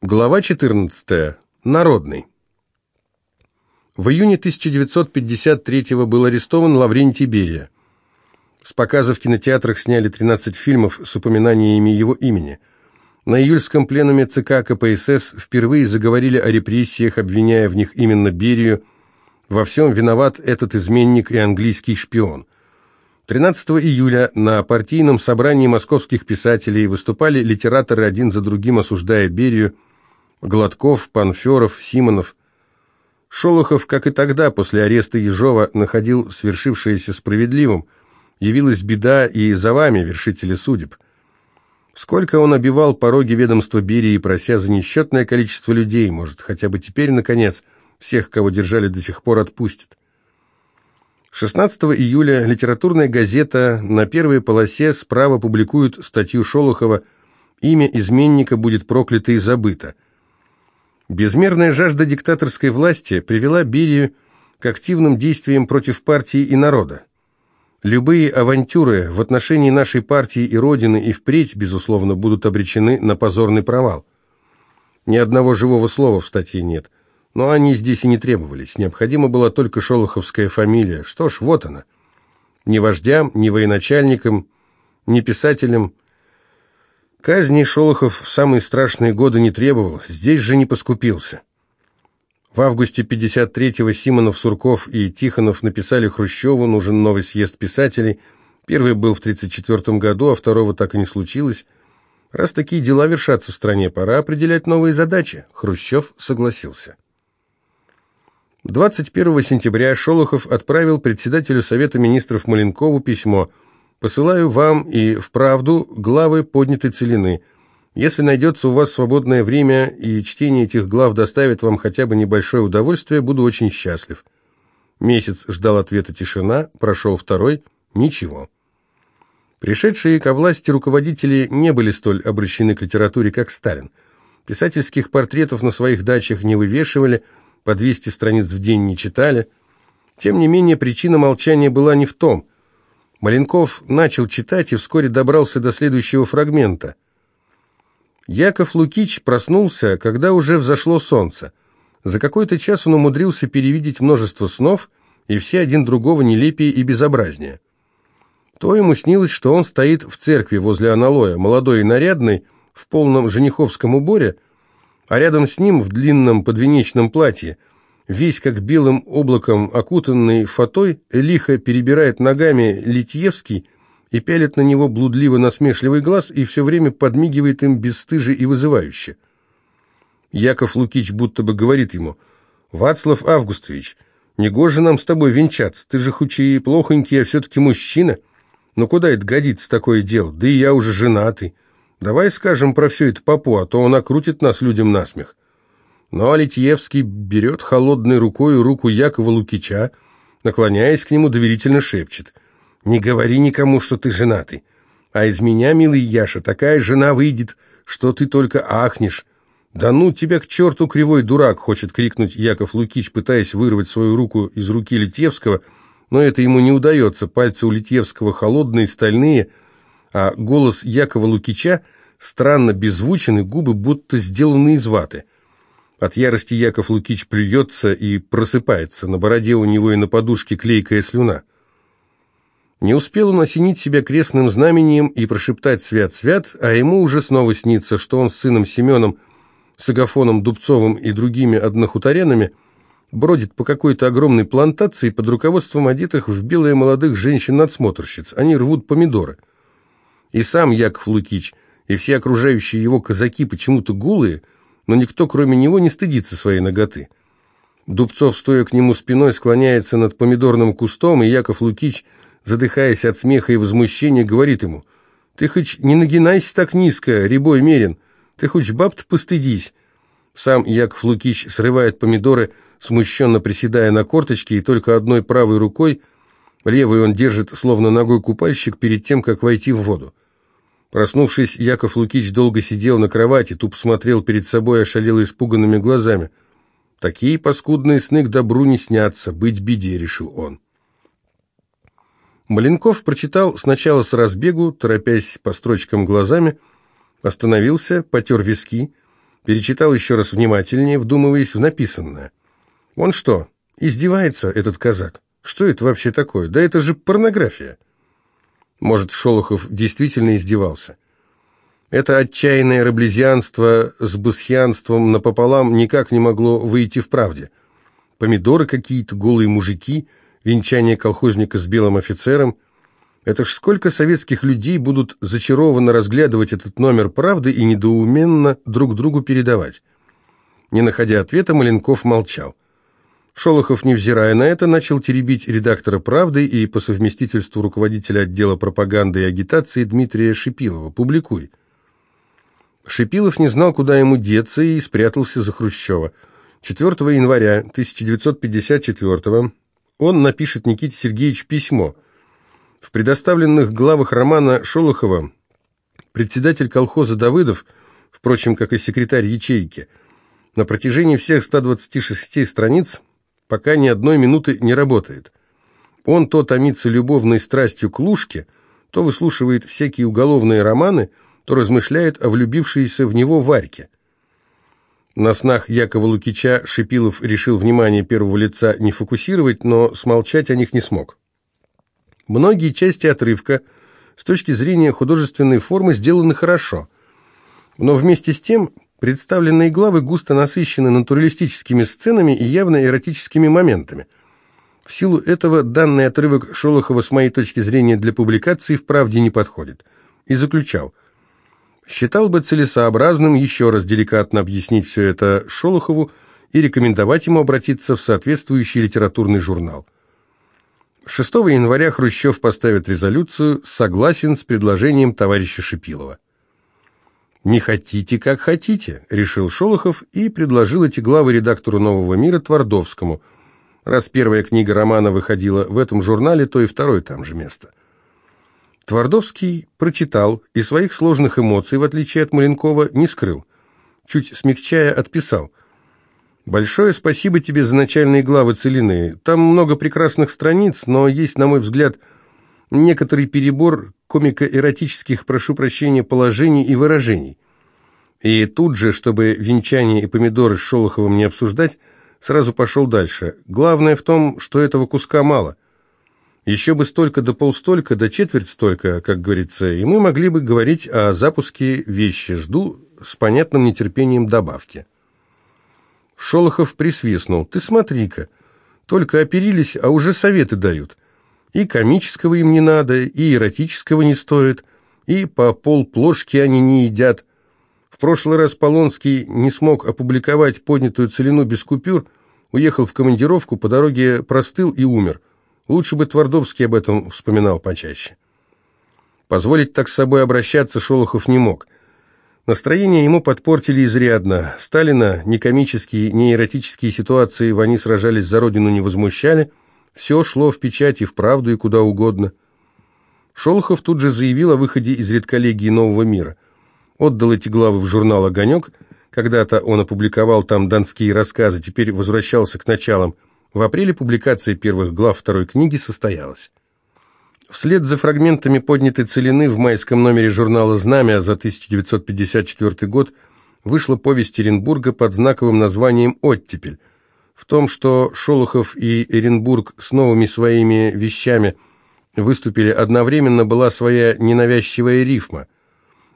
Глава 14. Народный. В июне 1953 был арестован Лаврентий Берия. С показа в кинотеатрах сняли 13 фильмов с упоминаниями его имени. На июльском пленуме ЦК КПСС впервые заговорили о репрессиях, обвиняя в них именно Берию. Во всем виноват этот изменник и английский шпион. 13 июля на партийном собрании московских писателей выступали литераторы один за другим, осуждая Берию, Гладков, Панферов, Симонов. Шолохов, как и тогда, после ареста Ежова, находил свершившееся справедливым. Явилась беда и за вами, вершители судеб. Сколько он обивал пороги ведомства Берии, прося за несчетное количество людей, может, хотя бы теперь, наконец, всех, кого держали до сих пор, отпустит. 16 июля литературная газета на первой полосе справа публикует статью Шолохова «Имя изменника будет проклято и забыто». Безмерная жажда диктаторской власти привела Берию к активным действиям против партии и народа. Любые авантюры в отношении нашей партии и Родины и впредь, безусловно, будут обречены на позорный провал. Ни одного живого слова в статье нет, но они здесь и не требовались. Необходима была только шолоховская фамилия. Что ж, вот она. Ни вождям, ни военачальникам, ни писателям – Казни Шолохов в самые страшные годы не требовал, здесь же не поскупился. В августе 53-го Симонов, Сурков и Тихонов написали Хрущеву «Нужен новый съезд писателей». Первый был в 34 году, а второго так и не случилось. Раз такие дела вершатся в стране, пора определять новые задачи. Хрущев согласился. 21 сентября Шолохов отправил председателю Совета министров Маленкову письмо – Посылаю вам и вправду главы поднятой целины. Если найдется у вас свободное время и чтение этих глав доставит вам хотя бы небольшое удовольствие, буду очень счастлив. Месяц ждал ответа тишина, прошел второй, ничего. Пришедшие ко власти руководители не были столь обращены к литературе, как Сталин. Писательских портретов на своих дачах не вывешивали, по 200 страниц в день не читали. Тем не менее, причина молчания была не в том – Маленков начал читать и вскоре добрался до следующего фрагмента. Яков Лукич проснулся, когда уже взошло солнце. За какой-то час он умудрился перевидеть множество снов, и все один другого нелепее и безобразнее. То ему снилось, что он стоит в церкви возле аналоя, молодой и нарядный, в полном жениховском уборе, а рядом с ним в длинном подвенечном платье – весь как белым облаком окутанный фатой, лихо перебирает ногами Литьевский и пялит на него блудливо-насмешливый глаз и все время подмигивает им бесстыже и вызывающе. Яков Лукич будто бы говорит ему, «Вацлав Августович, негоже нам с тобой венчаться, ты же хоть и плохонький, а все-таки мужчина. Но куда это годится такое дело? Да и я уже женатый. Давай скажем про все это папу, а то он окрутит нас людям насмех». Но Алитьевский берет холодной рукой руку Якова Лукича, наклоняясь к нему, доверительно шепчет. «Не говори никому, что ты женатый. А из меня, милый Яша, такая жена выйдет, что ты только ахнешь. Да ну тебя к черту, кривой дурак!» хочет крикнуть Яков Лукич, пытаясь вырвать свою руку из руки Литьевского, но это ему не удается. Пальцы у Литьевского холодные, стальные, а голос Якова Лукича странно беззвучен, и губы будто сделаны из ваты. От ярости Яков Лукич плюется и просыпается. На бороде у него и на подушке клейкая слюна. Не успел он осенить себя крестным знамением и прошептать «свят-свят», а ему уже снова снится, что он с сыном Семеном, с Агафоном Дубцовым и другими однохуторянами бродит по какой-то огромной плантации под руководством одетых в белые молодых женщин-надсмотрщиц. Они рвут помидоры. И сам Яков Лукич, и все окружающие его казаки почему-то гулые – но никто, кроме него, не стыдится своей ноготы. Дубцов, стоя к нему спиной, склоняется над помидорным кустом, и Яков Лукич, задыхаясь от смеха и возмущения, говорит ему, «Ты хоть не нагинайся так низко, рябой мерин, ты хоть баб-то постыдись». Сам Яков Лукич срывает помидоры, смущенно приседая на корточки, и только одной правой рукой, левой он держит, словно ногой купальщик, перед тем, как войти в воду. Проснувшись, Яков Лукич долго сидел на кровати, туп смотрел перед собой, ошалел испуганными глазами. «Такие паскудные сны к добру не снятся, быть беде», — решил он. Маленков прочитал сначала с разбегу, торопясь по строчкам глазами, остановился, потер виски, перечитал еще раз внимательнее, вдумываясь в написанное. Он что, издевается, этот казак? Что это вообще такое? Да это же порнография. Может, Шолохов действительно издевался. Это отчаянное раблезианство с бусхианством напополам никак не могло выйти в правде. Помидоры какие-то, голые мужики, венчание колхозника с белым офицером. Это ж сколько советских людей будут зачарованно разглядывать этот номер правды и недоуменно друг другу передавать. Не находя ответа, Маленков молчал. Шолохов, невзирая на это, начал теребить редактора «Правды» и по совместительству руководителя отдела пропаганды и агитации Дмитрия Шипилова. «Публикуй». Шипилов не знал, куда ему деться, и спрятался за Хрущева. 4 января 1954 он напишет Никите Сергеевичу письмо. В предоставленных главах романа Шолохова председатель колхоза Давыдов, впрочем, как и секретарь ячейки, на протяжении всех 126 страниц пока ни одной минуты не работает. Он то томится любовной страстью к Лужке, то выслушивает всякие уголовные романы, то размышляет о влюбившейся в него Варьке. На снах Якова Лукича Шипилов решил внимание первого лица не фокусировать, но смолчать о них не смог. Многие части отрывка с точки зрения художественной формы сделаны хорошо, но вместе с тем Представленные главы густо насыщены натуралистическими сценами и явно эротическими моментами. В силу этого данный отрывок Шолохова с моей точки зрения для публикации вправде не подходит. И заключал. Считал бы целесообразным еще раз деликатно объяснить все это Шолохову и рекомендовать ему обратиться в соответствующий литературный журнал. 6 января Хрущев поставит резолюцию «Согласен с предложением товарища Шипилова». «Не хотите, как хотите», — решил Шолохов и предложил эти главы редактору «Нового мира» Твардовскому. Раз первая книга романа выходила в этом журнале, то и второй там же место. Твардовский прочитал и своих сложных эмоций, в отличие от Маленкова, не скрыл. Чуть смягчая, отписал. «Большое спасибо тебе за начальные главы Целины. Там много прекрасных страниц, но есть, на мой взгляд, некоторый перебор комико-эротических, прошу прощения, положений и выражений. И тут же, чтобы венчание и помидоры с Шолоховым не обсуждать, сразу пошел дальше. Главное в том, что этого куска мало. Еще бы столько до полстолько, до четверть столько, как говорится, и мы могли бы говорить о запуске вещи. Жду с понятным нетерпением добавки. Шолохов присвистнул. «Ты смотри-ка, только оперились, а уже советы дают». И комического им не надо, и эротического не стоит, и по полплошки они не едят. В прошлый раз Полонский не смог опубликовать поднятую целину без купюр, уехал в командировку, по дороге простыл и умер. Лучше бы Твардовский об этом вспоминал почаще. Позволить так с собой обращаться Шолохов не мог. Настроение ему подпортили изрядно. Сталина ни комические, ни эротические ситуации в они сражались за родину не возмущали – все шло в печать и в правду, и куда угодно. Шолохов тут же заявил о выходе из редколлегии «Нового мира». Отдал эти главы в журнал «Огонек». Когда-то он опубликовал там донские рассказы, теперь возвращался к началам. В апреле публикация первых глав второй книги состоялась. Вслед за фрагментами поднятой целины в майском номере журнала «Знамя» за 1954 год вышла повесть Оренбурга под знаковым названием «Оттепель», в том, что Шолохов и Эренбург с новыми своими вещами выступили одновременно, была своя ненавязчивая рифма.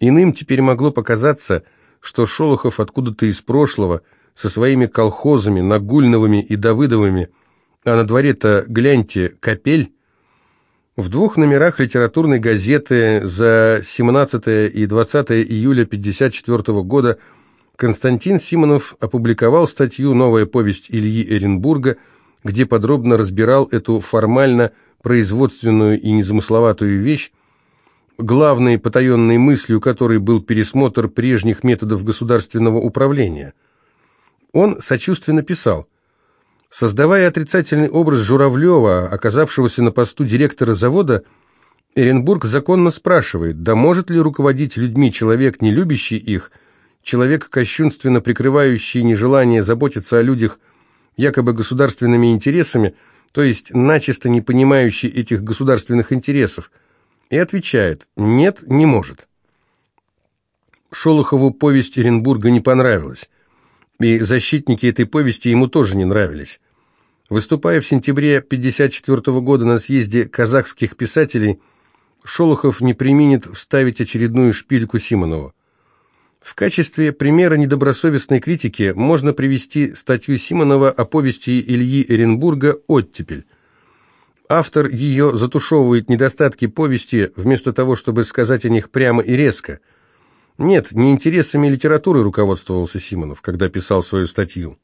Иным теперь могло показаться, что Шолохов откуда-то из прошлого, со своими колхозами, Нагульновыми и Давыдовыми, а на дворе-то, гляньте, капель, в двух номерах литературной газеты за 17 и 20 июля 1954 года – Константин Симонов опубликовал статью «Новая повесть Ильи Эренбурга», где подробно разбирал эту формально производственную и незамысловатую вещь, главной потаенной мыслью которой был пересмотр прежних методов государственного управления. Он сочувственно писал, «Создавая отрицательный образ Журавлева, оказавшегося на посту директора завода, Эренбург законно спрашивает, да может ли руководить людьми человек, не любящий их – человек, кощунственно прикрывающий нежелание заботиться о людях якобы государственными интересами, то есть начисто не понимающий этих государственных интересов, и отвечает «нет, не может». Шолохову повесть Оренбурга не понравилась, и защитники этой повести ему тоже не нравились. Выступая в сентябре 1954 года на съезде казахских писателей, Шолохов не применит вставить очередную шпильку Симонову. В качестве примера недобросовестной критики можно привести статью Симонова о повести Ильи Эренбурга «Оттепель». Автор ее затушевывает недостатки повести, вместо того, чтобы сказать о них прямо и резко. Нет, не интересами литературы руководствовался Симонов, когда писал свою статью.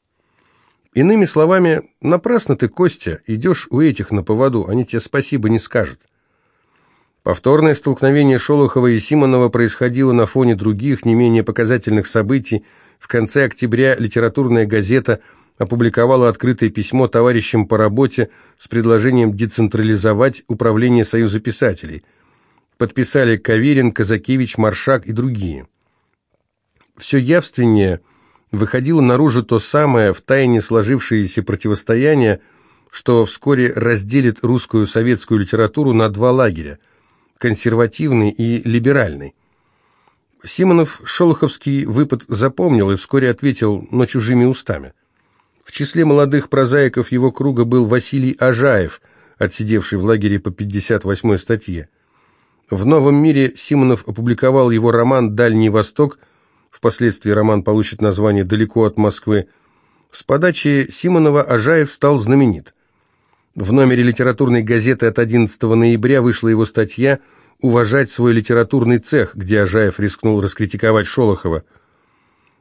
Иными словами, напрасно ты, Костя, идешь у этих на поводу, они тебе спасибо не скажут. Повторное столкновение Шолохова и Симонова происходило на фоне других, не менее показательных событий. В конце октября литературная газета опубликовала открытое письмо товарищам по работе с предложением децентрализовать управление Союза писателей. Подписали Каверин, Казакевич, Маршак и другие. Все явственнее – выходило наружу то самое в тайне сложившееся противостояние, что вскоре разделит русскую советскую литературу на два лагеря – консервативный и либеральный. Симонов Шолоховский выпад запомнил и вскоре ответил, но чужими устами. В числе молодых прозаиков его круга был Василий Ажаев, отсидевший в лагере по 58-й статье. В «Новом мире» Симонов опубликовал его роман «Дальний Восток», Впоследствии роман получит название «Далеко от Москвы». С подачи Симонова Ажаев стал знаменит. В номере литературной газеты от 11 ноября вышла его статья «Уважать свой литературный цех», где Ажаев рискнул раскритиковать Шолохова.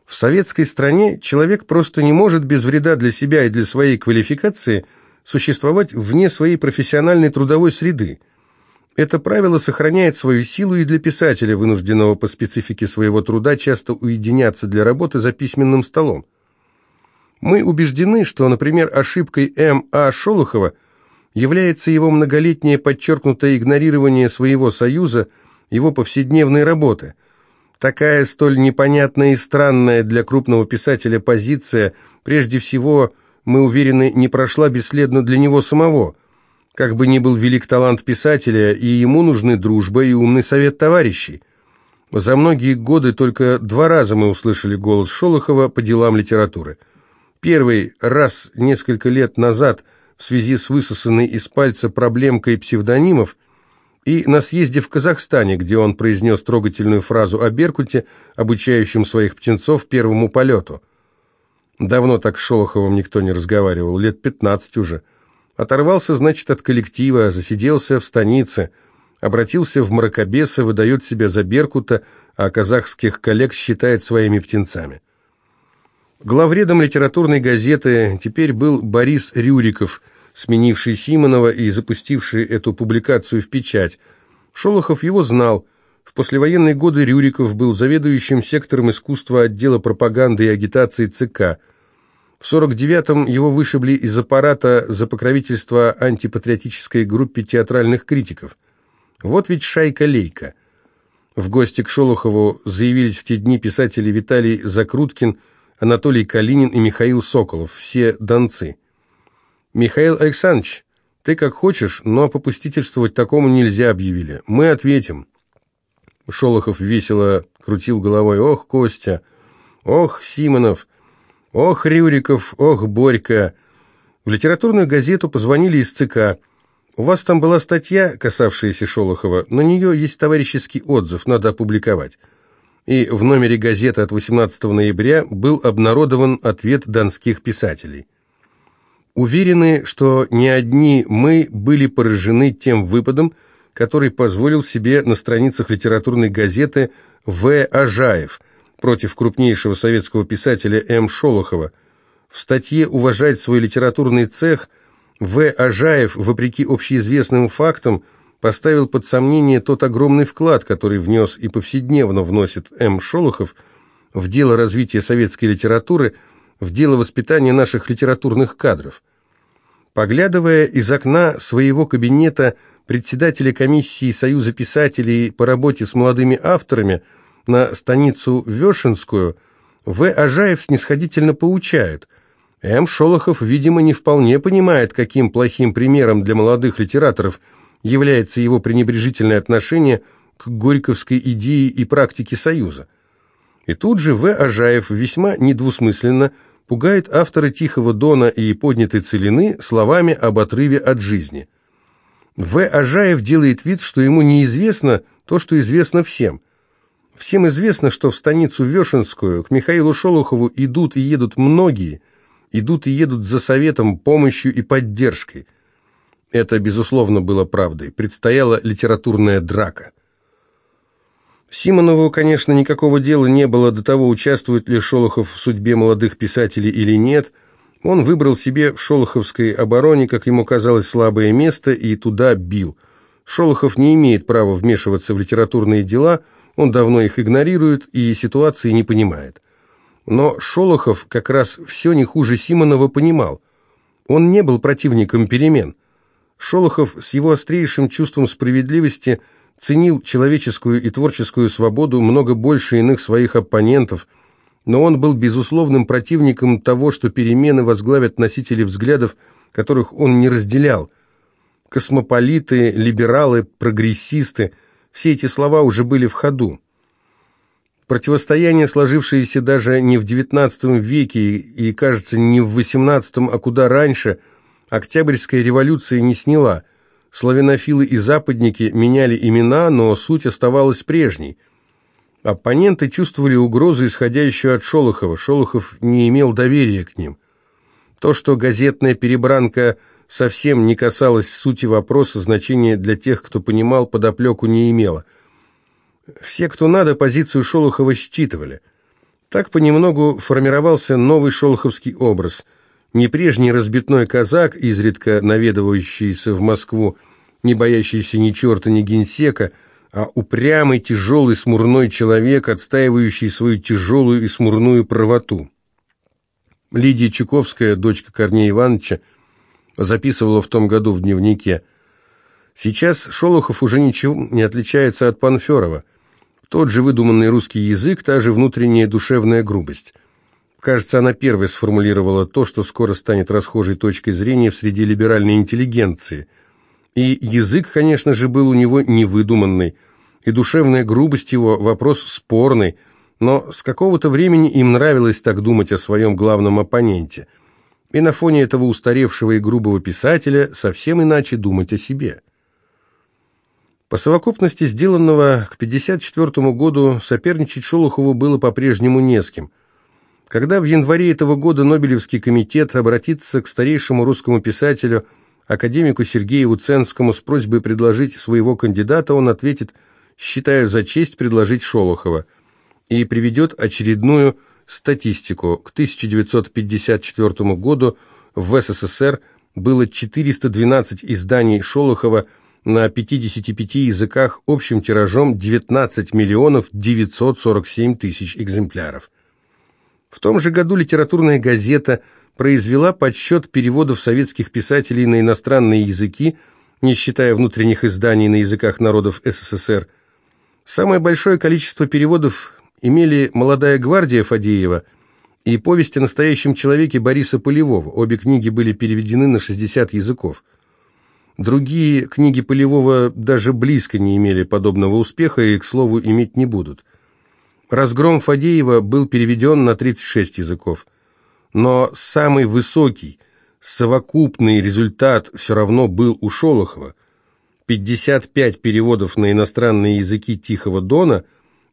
В советской стране человек просто не может без вреда для себя и для своей квалификации существовать вне своей профессиональной трудовой среды. Это правило сохраняет свою силу и для писателя, вынужденного по специфике своего труда часто уединяться для работы за письменным столом. Мы убеждены, что, например, ошибкой М. А. Шолохова является его многолетнее подчеркнутое игнорирование своего союза, его повседневной работы. Такая столь непонятная и странная для крупного писателя позиция, прежде всего, мы уверены, не прошла бесследно для него самого – как бы ни был велик талант писателя, и ему нужны дружба и умный совет товарищей. За многие годы только два раза мы услышали голос Шолохова по делам литературы. Первый раз несколько лет назад в связи с высосанной из пальца проблемкой псевдонимов и на съезде в Казахстане, где он произнес трогательную фразу о Беркуте, обучающем своих птенцов первому полету. Давно так с Шолоховым никто не разговаривал, лет пятнадцать уже – Оторвался, значит, от коллектива, засиделся в станице, обратился в мракобеса, выдает себя за Беркута, а казахских коллег считает своими птенцами. Главредом литературной газеты теперь был Борис Рюриков, сменивший Симонова и запустивший эту публикацию в печать. Шолохов его знал. В послевоенные годы Рюриков был заведующим сектором искусства отдела пропаганды и агитации ЦК – в 49-м его вышибли из аппарата за покровительство антипатриотической группе театральных критиков. Вот ведь шайка-лейка. В гости к Шолохову заявились в те дни писатели Виталий Закруткин, Анатолий Калинин и Михаил Соколов, все донцы. «Михаил Александрович, ты как хочешь, но попустительствовать такому нельзя», объявили. «Мы ответим». Шолохов весело крутил головой. «Ох, Костя! Ох, Симонов! Ох, Рюриков, ох, Борька. В литературную газету позвонили из ЦК. У вас там была статья, касавшаяся Шолохова, на нее есть товарищеский отзыв, надо опубликовать. И в номере газеты от 18 ноября был обнародован ответ донских писателей. Уверены, что не одни мы были поражены тем выпадом, который позволил себе на страницах литературной газеты В. Ажаев – против крупнейшего советского писателя М. Шолохова. В статье «Уважать свой литературный цех» В. Ажаев, вопреки общеизвестным фактам, поставил под сомнение тот огромный вклад, который внес и повседневно вносит М. Шолохов в дело развития советской литературы, в дело воспитания наших литературных кадров. Поглядывая из окна своего кабинета председателя комиссии Союза писателей по работе с молодыми авторами – на станицу Вешенскую, В. Ажаев снисходительно поучает. М. Шолохов, видимо, не вполне понимает, каким плохим примером для молодых литераторов является его пренебрежительное отношение к горьковской идее и практике Союза. И тут же В. Ажаев весьма недвусмысленно пугает автора «Тихого дона» и «Поднятой целины» словами об отрыве от жизни. В. Ажаев делает вид, что ему неизвестно то, что известно всем. Всем известно, что в станицу Вешенскую к Михаилу Шолохову идут и едут многие, идут и едут за советом, помощью и поддержкой. Это, безусловно, было правдой. Предстояла литературная драка. Симонову, конечно, никакого дела не было до того, участвует ли Шолохов в судьбе молодых писателей или нет. Он выбрал себе в шолоховской обороне, как ему казалось, слабое место и туда бил. Шолохов не имеет права вмешиваться в литературные дела, он давно их игнорирует и ситуации не понимает. Но Шолохов как раз все не хуже Симонова понимал. Он не был противником перемен. Шолохов с его острейшим чувством справедливости – ценил человеческую и творческую свободу много больше иных своих оппонентов, но он был безусловным противником того, что перемены возглавят носители взглядов, которых он не разделял. Космополиты, либералы, прогрессисты – все эти слова уже были в ходу. Противостояние, сложившееся даже не в XIX веке и, кажется, не в XVIII, а куда раньше, Октябрьская революция не сняла – Славянофилы и западники меняли имена, но суть оставалась прежней. Оппоненты чувствовали угрозу, исходящую от Шолохова. Шолохов не имел доверия к ним. То, что газетная перебранка совсем не касалась сути вопроса, значения для тех, кто понимал, подоплеку не имела. Все, кто надо, позицию Шолохова считывали. Так понемногу формировался новый шолоховский образ – не прежний разбитной казак, изредка наведывающийся в Москву, не боящийся ни черта, ни генсека, а упрямый, тяжелый, смурной человек, отстаивающий свою тяжелую и смурную правоту. Лидия Чуковская, дочка Корнея Ивановича, записывала в том году в дневнике «Сейчас Шолохов уже ничего не отличается от Панферова. Тот же выдуманный русский язык, та же внутренняя душевная грубость». Кажется, она первой сформулировала то, что скоро станет расхожей точкой зрения в среди либеральной интеллигенции. И язык, конечно же, был у него невыдуманный, и душевная грубость его – вопрос спорный, но с какого-то времени им нравилось так думать о своем главном оппоненте. И на фоне этого устаревшего и грубого писателя совсем иначе думать о себе. По совокупности сделанного к 1954 году соперничать Шолохову было по-прежнему не с кем – когда в январе этого года Нобелевский комитет обратится к старейшему русскому писателю, академику Сергею Уценскому с просьбой предложить своего кандидата, он ответит «считаю за честь предложить Шолохова» и приведет очередную статистику. К 1954 году в СССР было 412 изданий Шолохова на 55 языках общим тиражом 19 миллионов 947 тысяч экземпляров. В том же году литературная газета произвела подсчет переводов советских писателей на иностранные языки, не считая внутренних изданий на языках народов СССР. Самое большое количество переводов имели «Молодая гвардия» Фадеева и «Повесть о настоящем человеке» Бориса Полевого. Обе книги были переведены на 60 языков. Другие книги Полевого даже близко не имели подобного успеха и, к слову, иметь не будут. Разгром Фадеева был переведен на 36 языков. Но самый высокий, совокупный результат все равно был у Шолохова. 55 переводов на иностранные языки Тихого Дона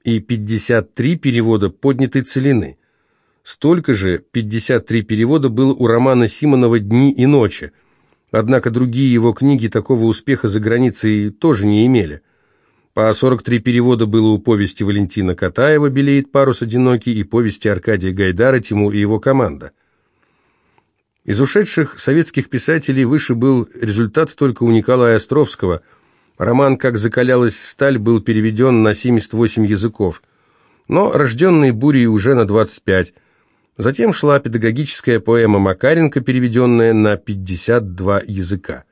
и 53 перевода поднятой целины. Столько же, 53 перевода было у романа Симонова «Дни и ночи». Однако другие его книги такого успеха за границей тоже не имели. По 43 перевода было у повести Валентина Катаева «Белеет парус одинокий» и повести Аркадия Гайдара «Тимур и его команда». Из ушедших советских писателей выше был результат только у Николая Островского. Роман «Как закалялась сталь» был переведен на 78 языков, но рожденный бурей уже на 25. Затем шла педагогическая поэма Макаренко, переведенная на 52 языка.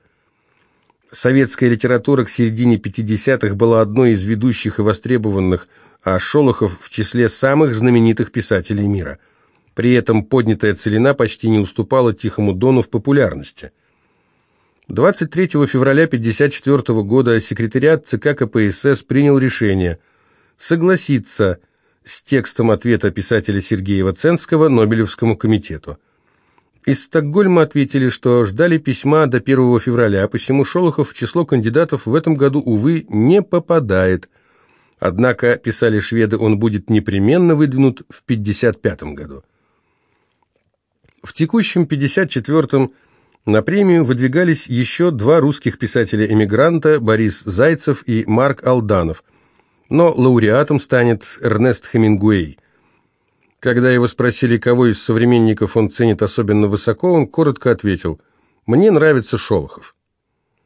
Советская литература к середине 50-х была одной из ведущих и востребованных, а Шолохов в числе самых знаменитых писателей мира. При этом поднятая целина почти не уступала Тихому Дону в популярности. 23 февраля 1954 года секретариат ЦК КПСС принял решение согласиться с текстом ответа писателя Сергея Ваценского Нобелевскому комитету. Из Стокгольма ответили, что ждали письма до 1 февраля, посему Шолохов в число кандидатов в этом году, увы, не попадает. Однако, писали шведы, он будет непременно выдвинут в 1955 году. В текущем 54-м на премию выдвигались еще два русских писателя-эмигранта Борис Зайцев и Марк Алданов, но лауреатом станет Эрнест Хемингуэй – когда его спросили, кого из современников он ценит особенно высоко, он коротко ответил «Мне нравится Шолохов».